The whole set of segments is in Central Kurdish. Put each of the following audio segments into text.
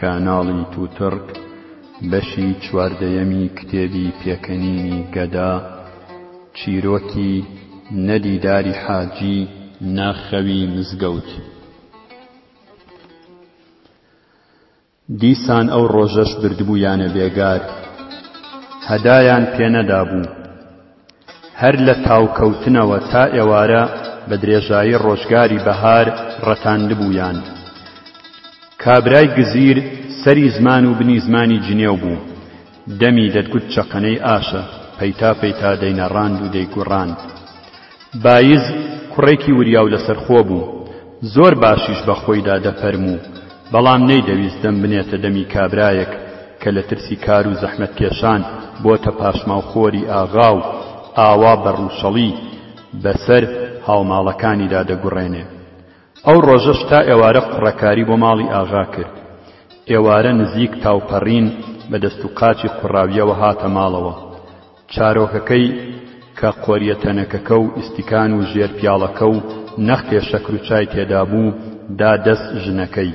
کاناڵی توتڕک بەشی چواردەیەمی کتێبی پێکەنینی گەدا، چیرۆکی، نە دیداری حاجی، نە خەوی مزگەوت. دیسان ئەو ڕۆژەش بردبوویانە بێگار، هەدایان پێ نەدابوو. هەر لە تاو کەوتنەوە تا ئێوارە بە درێژایی ڕۆژگاری بەهار ڕەتاندبوویان. کابرای گزیر سەری زمان و بنی زمانی جنێو بوو. دەمی دەتگوت چەقەنەی ئاشە، پەیتا پەیتا دەینەڕاند و دەیگوڕاند. بایز کوڕێکی وریاو لەسەرخۆ بوو. زۆر باشیش بە خۆیدا دەفەرموو. بەڵام نەیدەویست دەم بنێتە دەمی کابرایەک کە لە ترسی کار و زەحمەتکێشان بۆتە پاشماو خۆری ئاغا و ئاوا بە ڕووشەڵی بە سەر هاوماڵەکانیدا دەگوڕێنێ. ئەو ڕۆژەش تا ئێوارە قوڕەکاری بۆ ماڵی ئاغا کرد. ئێوارە نزیک تاوپەڕین بە دەست و قاچی قوڕاوییەوە هاتە ماڵەوە. چارۆکەکەی کە قۆریە تەنەکەکە و ئیستیکان و ژێر پیاڵەکە و نەختێ شەکر و چای تێدا بوو، دا دەست ژنەکەی.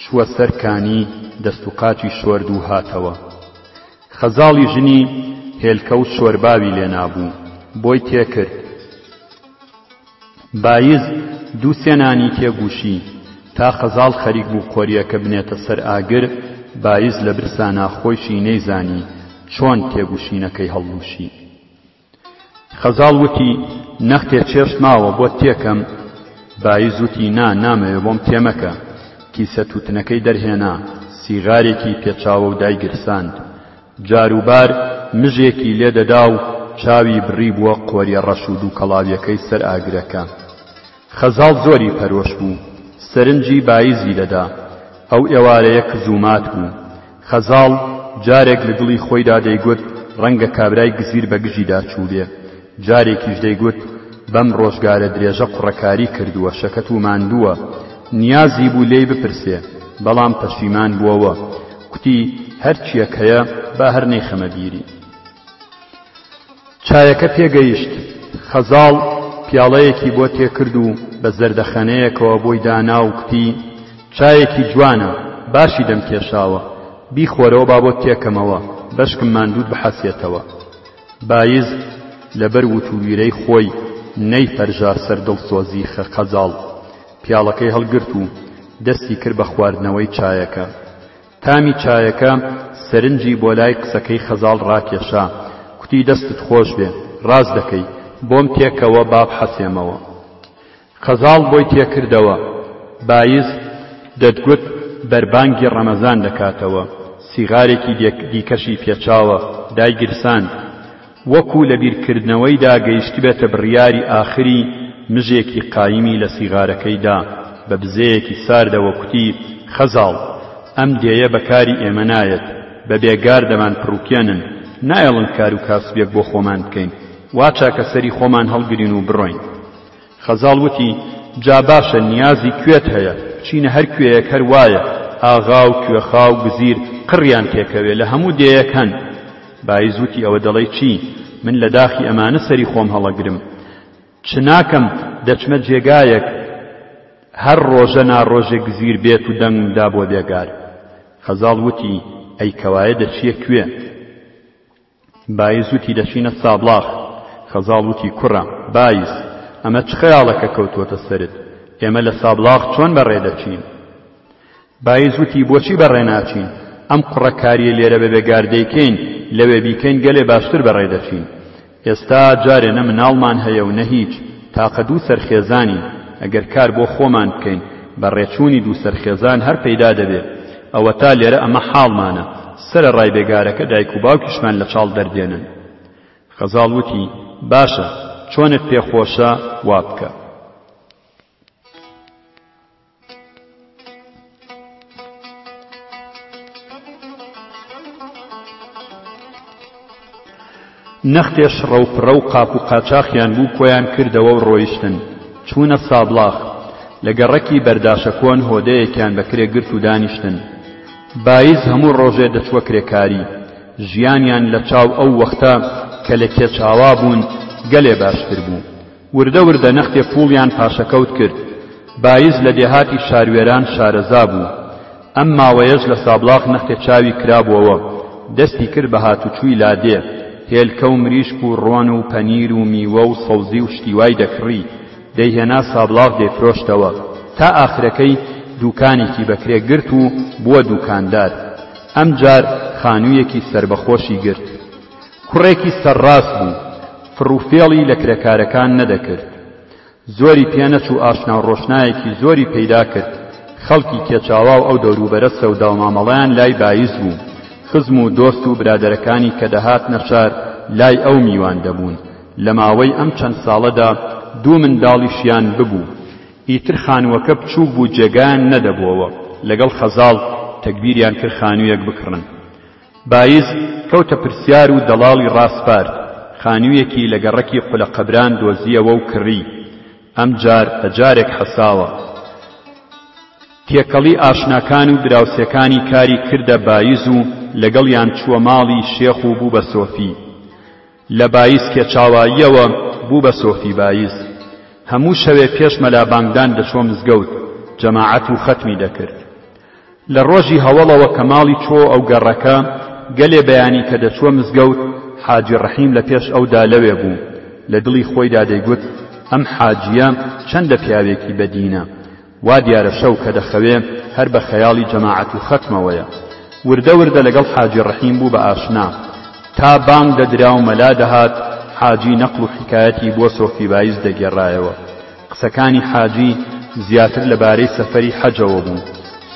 چووە سەر کانی، دەست و قاچی شۆرد و هاتەوە. خەزاڵی ژنی هێلکە و شۆرباوی لێنابوو، بۆی تێکرد. بایز دوو سێ نانی تێ گوشی، تا خەزاڵ خەریک بوو قۆریەکە بنێتە سەر ئاگر، بایز لە برسانا خۆیشی نەیزانی چۆن تێ گوشینەکەی هەڵلووشی. خەزاڵ وتی، نەختێ چێشت ماوە بۆت تێ کەم؟ بایز وتی، نا نامەوێ بۆم تێ مەکە. کیسە تووتنەکەی دەرهێنا، سیغارێکی پێچاوە و دایگرساند. جاروبار مژێکی لێ دەدا و چاوی بڕیبووە قۆریە ڕەش و دووکەڵاویەکەی سەر ئاگرەکە. خەزاڵ زۆری پەرۆش بوو، سەرنجی بایزی دەدا. ئەو ئێوارەیە کز و مات بوو. خەزاڵ جارێک لە دڵی خۆیدا دەیگوت ڕەنگە کابرای گزیر بە گژیدا چووبێ. جارێکیش دەیگوت، بەم ڕۆژگارە درێژە قڕەکاری کردووە، شەکەت و ماندووە، نیازی بوو لێی بپرسێ، بەڵام پەشیمان بووەوە، کوتی، هەرچییەک هەیە، با هەر نەیخەمە بیری. چایەکە پێ گەیشت، خەزاڵ پیاڵەیەکی بۆ تێ کرد و بە زەردەخەنەیەکەوە بۆی دانا و کوتی، چایەکی جوانە، باشی دەمکێشاوە، بیخۆرەوە با بۆت تێکەمەوە، بەشکم ماندووت بحەسێتەوە. بایز لەبەر وتوویرەی خۆی نەیپەرژا سەر دڵسۆزی خە قەزاڵ، پیاڵەکەی هەڵگرت و دەستی کرد بە خواردنەوەی چایەکە. تامی چایەکە سەرنجی بۆ لای قسەکەی خەزاڵ ڕاکێشا، کوتی دەستت خۆش بێ، ڕاست دەکەی، بۆم پێکەوە با بحەسێمەوە. خەزاڵ بۆی تێکردەوە، بایز دەتگوت بەربانگی ڕەمەزان دەکاتەوە، سیغارێکی دیکەشی پێچاوە، دایگیرساند. وەکو لە بیرکردنەوەیدا گەیشتبێتە بڕیاری ئاخری، مژێکی قایمی لە سیغارەکەی دا، بە بزەیەکی ساردەوە کوتی، خەزاڵ! ئەم دێیە بە کاری ئێمە نایەت، بە بێگار دەمان پڕوکێنن، نایەڵن کاروکاسبێک بۆ خۆمان بکەین، وا چاکە سەری خۆمان هەڵگرین و بڕۆین. خەزاڵ وتی، جا باشە نیازی کوێت هەیە، بچینە هەر کوێیەک هەر وایە، ئاغا و کوێخا و گزیر قڕیان تێکەوێ، لە هەموو دێیەک هەن. بایز وتی، ئەوە دەڵێی چی؟ من لە داخی ئەمانە سەری خۆم هەڵەگرم. چ ناکەم، دەچمە جێگایەک هەر ڕۆژە نا ڕۆژێ گزیر بێت و دەنگم دا بۆ بێگار. خەزاڵ وتی، ئەی کەوایە دەچییە کوێ؟ بایز وتی دەچینە سابڵاخ. خەزاڵ وتی کوڕە، بایز، ئەمە چ خەیاڵەکە کەوتووەتە سەرت؟ ئێمە لە سابڵاخ چۆن بەڕێ دەچین؟ بایز وتی بۆچی بەڕێ ناچین؟ ئەم قوڕەکارییەی لێرە بە بێ گار دەیکەین، لەوێ بیکەین گەلێ باشتر بەڕێ دەچین. ئێستا جارێ نە مناڵمان هەیە و نە هیچ، تاقە دوو سەرخێزانین. ئەگەر کار بۆ خۆمان بکەین، بەڕێچوونی دوو سەرخێزان هەر پەیدا دەبێ. ئەوەتا لێرە ئەمە حاڵمانە، سەرەڕای بێگارەکە دایک و باوکیشمان لە چاڵ دەردێنن. خەزاڵ وتی، باشە، چۆنت پێ خۆشە وا بکە. نەختێش ڕەوپڕە و قاپ و قاچاخیان بوو کۆیان کردەوە و ڕۆیشتن چوونە سابڵاخ. لە گەڕەکی بەرداشە کۆن هۆدەیەکیان بە کرێ گرت و دانیشتن. بایز هەموو ڕۆژێ دەچووە کرێکاری. ژیانیان لە چاو ئەو وەختە کە لە کێچاوا بوون گەلێ باشتر بوو. وردە وردە نەختێ پووڵیان پاشەکەوت کرد. بایز لە دێهاتی شاروێران شارەزا بوو. ئەم ماوەیەش لە سابڵاغ نەختێ چاوی کرابۆوە، دەستی کرد بە هاتوچووی لادێ، هێلکە و مریشک و ڕۆن و پەنیر و میوە و سەوزی و شتی وای دەکڕی، دەیهێنا سابڵاغ دەیفرۆشتەوە. تا ئاخرەکەی دووکانێکی بەکرێ گرت و بووە دووکاندار. ئەمجار خانوویەکی سەربەخۆشی گرت. کوڕێکی سەرڕاست بوو، فڕوفێڵی لە کرێکارەکان نەدەکرد. زۆری پێ نەچوو ئاشنا و ڕۆشنایەکی زۆری پەیدا کرد، خەڵکی کێچاوا و ئەو دەوروبەرە سەودا و مامەڵەیان لای بایز بوو، خزم و دۆست و برادەرەکانی کە دەهاتنە شار لای ئەو میوان دەبوون، لە ماوەی ئەم چەند ساڵەدا دوو منداڵیشیان ببوو. ئیتر خانووەکە بچووک بوو جێگایان نەدەبۆوە، لەگەڵ خەزاڵ تەگبیریان کرد خانوویەک بکڕن. بایز کەوتە پرسیار و دەڵاڵی ڕاسپارد، خانوویەکی لە گەڕەکی قولەقەبران دۆزییەوە و کڕی، ئەمجار بە جارێک حەساوە. تێکەڵی ئاشناکان و دراوسێکانی کاری کردە بایز و لەگەڵیان چووە ماڵی شێخ و بوو بە سۆفی. لە بایز کێچاواییەوە بوو بە سۆفی بایز. هەموو شەوێ پێش مەلا بانگدان دەچووە مزگەوت جەماعەت و خەتمی دەکرد. لە ڕۆژی هەوەڵەوە کە ماڵی چووە ئەو گەڕەکە، گەلێ بەیانی کە دەچووە مزگەوت، حاجی ڕەحیم لە پێش ئەودا لەوێ بوو، لە دڵی خۆیدا دەیگوت، ئەم حاجییە چەندە پیاوێکی بەدینە! وا دیارە شەو کە دەخەوێ هەر بە خەیاڵی جەماعەت و خەتمەوەیە. وردە وردە لەگەڵ حاجی ڕەحیم بوو بە ئاشنا. تا بانگ دەدرا و مەلا دەهات، حاجی نەقڵ و حیکایەتی بۆ سۆفی بایز دەگێڕایەوە. قسەکانی حاجی زیاتر لە بارەی سەفەری حەجەوە بوو.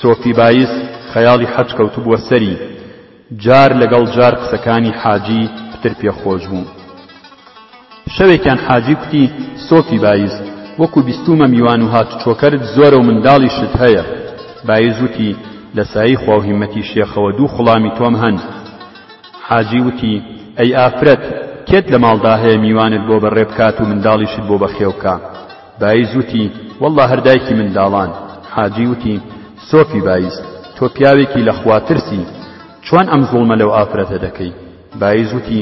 سۆفی بایز خەیاڵی حەج کەوتبووە سەری. جار لەگەڵ جار قسەکانی حاجی پتر پێ خۆش بووم. شەوێکیان حاجی کوتی، سۆفی بایز، وەکو بیستوومە میوان و هاتوچۆکەرت زۆرە و منداڵیشت هەیە. بایز وتی، لە سایەی خوا و هیممەتی شێخەوە دوو خوڵامی تۆم هەن. حاجی وتی، ئەی ئافرەت، کێت لە ماڵدا هەیە میوانت بۆ بەڕێ بکات و منداڵیشت بۆ بەخێو کا؟ بایز وتی، وەڵڵا هەر دایکی منداڵان. حاجی وتی، سۆفی بایز، تۆ پیاوێکی لە خوا ترسی، چۆن ئەم زوڵمە لەو ئافرەتە دەکەی؟ بایز وتی،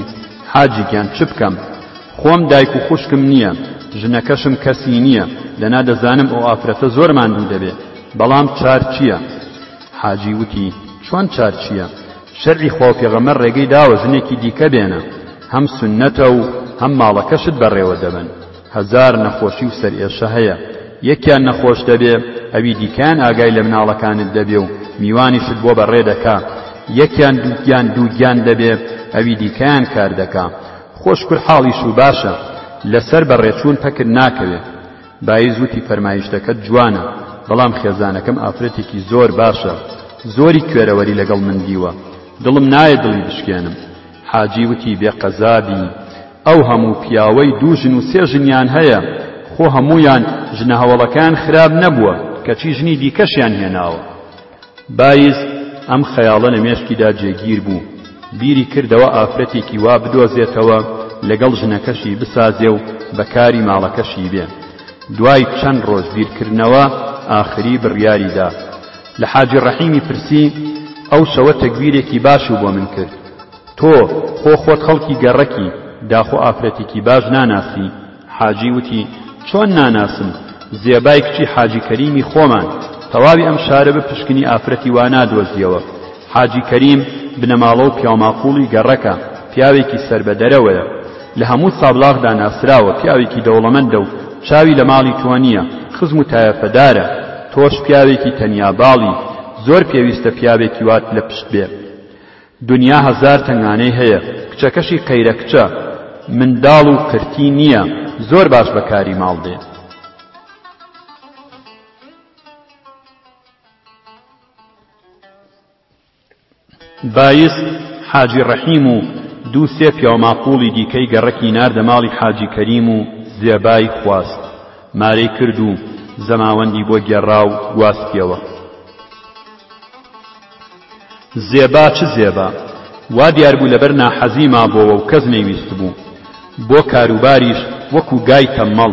حاجی گیان چ بکەم؟ خۆم دایک و خوشکم نییە، ژنەکەشم کەسی نییە، دەنا دەزانم ئەو ئافرەتە زۆر ماندوو دەبێ، بەڵام چار چییە؟ حاجی وتی، چۆن چار چییە؟ شەرعی خوا و پێغەمبەر ڕێگەی داوە ژنێکی دیکە بێنە، هەم سوننەتە و هەم ماڵەکەشت بەڕێوە دەبەن. هەزار نەخۆشی و سەرئێشە هەیە، یەکیان نەخۆش دەبێ، ئەوی دیکەیان ئاگای لە مناڵەکانت دەبێ و میوانیشت بۆ بەڕێ دەکا، یەکیان دووگیان دووگیان دەبێ، ئەوی دیکەیان کار دەکا، خۆش کور حاڵیش و باشە، لە سەر بە ڕێچوون پەکت ناکەوێ. بایز وتی فەرمایشتەکەت جوانە، بەڵام خێزانەکەم ئافرەتێکی زۆر باشە، زۆری کوێرەوەری لەگەڵ من دیوە، دڵم نایە دڵی بشکێنم. حاجی وتی بێ قەزابی ئەو هەموو پیاوەی دوو ژن و سێ ژنیان هەیە خۆ هەموویان ژنە هەوەڵەکەیان خراپ نەبووە کەچی ژنی دیکەشیان هێناوە بایز ئەم خەیاڵە لە مێشکیدا جێگیر بوو بیری کردەوە ئافرەتێکی وا بدۆزێتەوە لەگەڵ ژنەکەشی بسازێ و بە کاری ماڵەکەشی بێ دوای چەند ڕۆژ بیرکردنەوە ئاخری بڕیاری دا لە حاجی ڕەحیمی پرسی، ئەو شەوە تەگبیرێکی باشو بۆ من کرد. تۆ، خۆ خۆت خەڵکی گەڕەکی، داخۆ ئافرەتێکی باش ناناسی؟ حاجی وتی، چۆن ناناسم، زێبای کچی حاجی کەریمی خۆمان، تەواوی ئەم شارە بپشکنی ئافرەتی وا نادۆزیەوە. حاجی کەریم بنەماڵە و پیاوماقوڵی گەڕەکە، پیاوێکی سەر بە دەرەوەیە، لە هەموو سابڵاغدا ناسراوە، پیاوێکی دەوڵەمەندە و چاوی لە ماڵی تۆ نییە، خزم و تایەفەدارە، تۆش پیاوێکی تەنیا باڵی، زۆر پێویستە پیاوێکی وات لە پشت بێ. دنیا هەزار تەنگانەی هەیە، کچەکەشی قەیرە کچە، منداڵ و قرتی نییە، زۆر باش بە کاری ماڵ دێ. بایز حاجی ڕەحیم و دوو سێ پیاوماقوڵی دیکەی گەڕەکی ناردە ماڵی حاجی کەریم و زێبای خواست مارەی کرد و زەماوەندی بۆ گێڕا و گواستیەوە. زێبا چ زێبا وا دیار بوو لەبەر ناحەزی مابۆوە و کەس نەیویستبوو. بۆ کاروباریش وەکوو گای تەممەڵ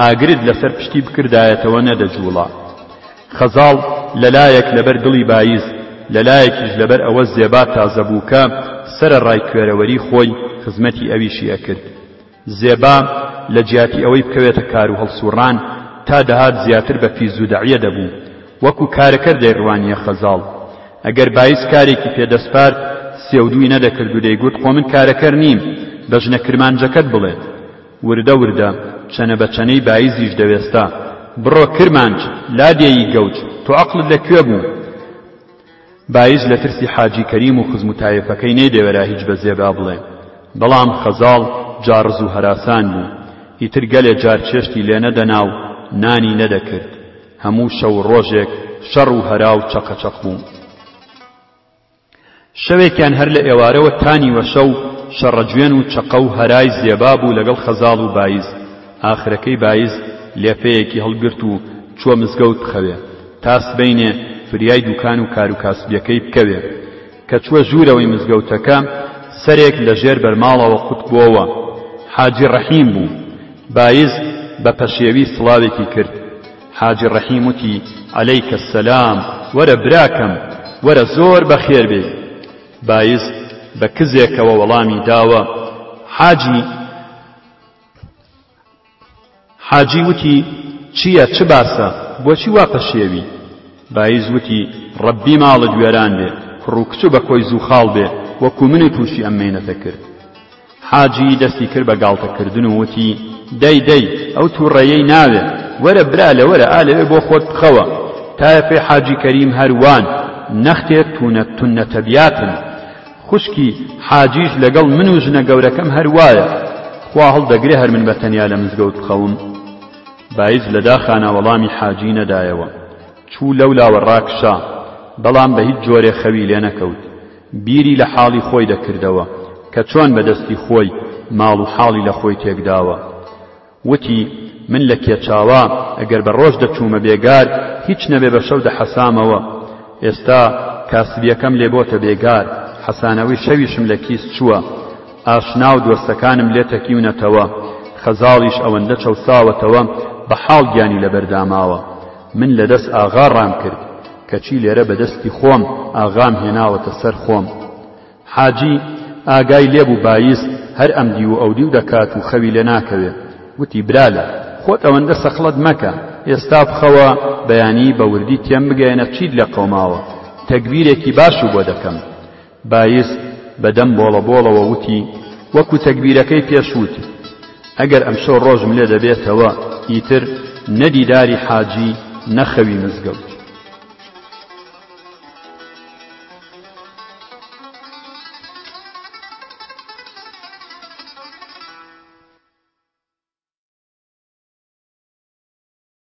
ئاگرت لەسەر پشتی بکردایەتەوە نەدەجووڵا. خەزاڵ لە لایەک لەبەر دڵی بایز، لە لایەکیش لەبەر ئەوە زێبا تازە بووکە سەرە ڕای کوێرەوەری خۆی خزمەتی ئەویشی ئەکرد. زێبا لە جیاتی ئەوەی بکەوێتە کارو هەڵسووڕان تا دەهات زیاتر بە فیزو دەعیە دەبوو، وەکو کارەکەر دەیڕوانییە خەزاڵ. ئەگەر بایز کارێکی پێ دەسپارد سێودووی نەدەکردو دەیگوت خۆ من کارەکەر نیم، بەژنە کرمانجەکەت بڵێت. وردە وردە چەنە بە چەنەی بایزیش دەوێستا. بڕۆ کرمانج، لادێیی گەوج، تۆ عەقڵت لە کوێ بوو؟ بایز لە ترسی حاجی کەریم و خزم و تایەفەکەی نەیدەوێرا هیچ بە زێبا بڵێ. بەڵام خەزاڵ جاڕز و هەراسان بوو. ئیتر گەلێ جار چێشتی لێ نەدەنا و نانی نەدەکرد. هەموو شەو و ڕۆژێک شەڕ و هەرا و چەقەچەق بوو. شەوێکیان هەر لە ئێوارەوە تا نیوەشەو شەڕەجوێن و چەقە و هەرای زێبا بوو لەگەڵ خەزاڵ و بایز، ئاخرەکەی بایز لێفەیەکی هەڵگرت و چووە مزگەوت بخەوێ، تا سبەینێ فریای دووکان و کار و کاسبیەکەی بکەوێ. کە چووە ژوورەوەی مزگەوتەکە، سەرێک لە ژێر بەرماڵەوە قوت بۆوە. حاجی ڕەحیم بوو. بایز بە پەشێوی سڵاوێکی کرد. حاجی ڕەحیم وتی، عەلەیکە سەلام، وەرە براکەم، وەرە زۆر بەخێر بێی. بایز بە کزێکەوە وەڵامی داوە، حاجی. حاجی وتی، چییە، چ باسە، بۆچی وا پەشێوی؟ بایز وتی، ڕەببی ماڵت وێران بێ، کوڕ و کچ و بەکۆی زووخاڵ بێ، وەکوو منت تووشی ئەم مێینەتە کرد. حاجی دەستی کرد بە گاڵتە کردن و وتی، دەی دەی ئەو توڕەیەی ناوێ، وەرە برا لە وەرە ئا لەوێ بۆ خۆت بخەوە. تایەفێ حاجی کەریم هەر وان، نەختێ تونە تونە تەبیاتن. خوشکی حاجیش لەگەڵ من و ژنە گەورەکەم هەر وایە. خوا هەڵدەگرێ هەر من بە تەنیا لە مزگەوت بخەوم؟ بایز لە داخانا وەڵامی حاجی نەدایەوە. چوو لەو لاوە ڕاکشا. بەڵام بە هیچ جۆرێ خەوی لێ نەکەوت. بیری لە حاڵی خۆی دەکردەوە کە چۆن بە دەستی خۆی ماڵ و حاڵی لە خۆی تێک داوە. وتی، من لە کێچاوا ئەگەر بە ڕۆژ دەچوومە بێگار، هیچ نەبێ بە شەو دەحەسامەوە. ئێستا کاسبییەکەم لێ بۆتە بێگار، حەسانەوەی شەویشم لە کیس چووە. ئاشنا و دۆستەکانم لێ تەکیونەتەوە. خەزاڵیش ئەوەندە چەوساوەتەوە بە حاڵ گیانی لەبەر داماوە. من لە دەست ئاغا ڕام کرد کەچی لێرە بە دەستی خۆم ئاغام هێناوەتە سەر خۆم. حاجی ئاگای لێ بوو بایز هەر ئەمدیو و ئەودیو دەکات و خەوی لێ ناکەوێ. وتی برالە خۆت ئەوەندە سەخڵەت مەکە، ئێستا بخەوە بەیانی بە وردی تێم بگەیەنە چیت لێ قەوماوە، تەگبیرێکی باشی بۆ دەکەم. بایز بە دەم بۆڵە بۆڵەوە وتی، وەکو تەگبیرەکەی پێش وت، ئەگەر ئەمشەو ڕۆژم لێ دەبێتەوە ئیتر نە دیداری حاجی نە خەوی مزگەوت.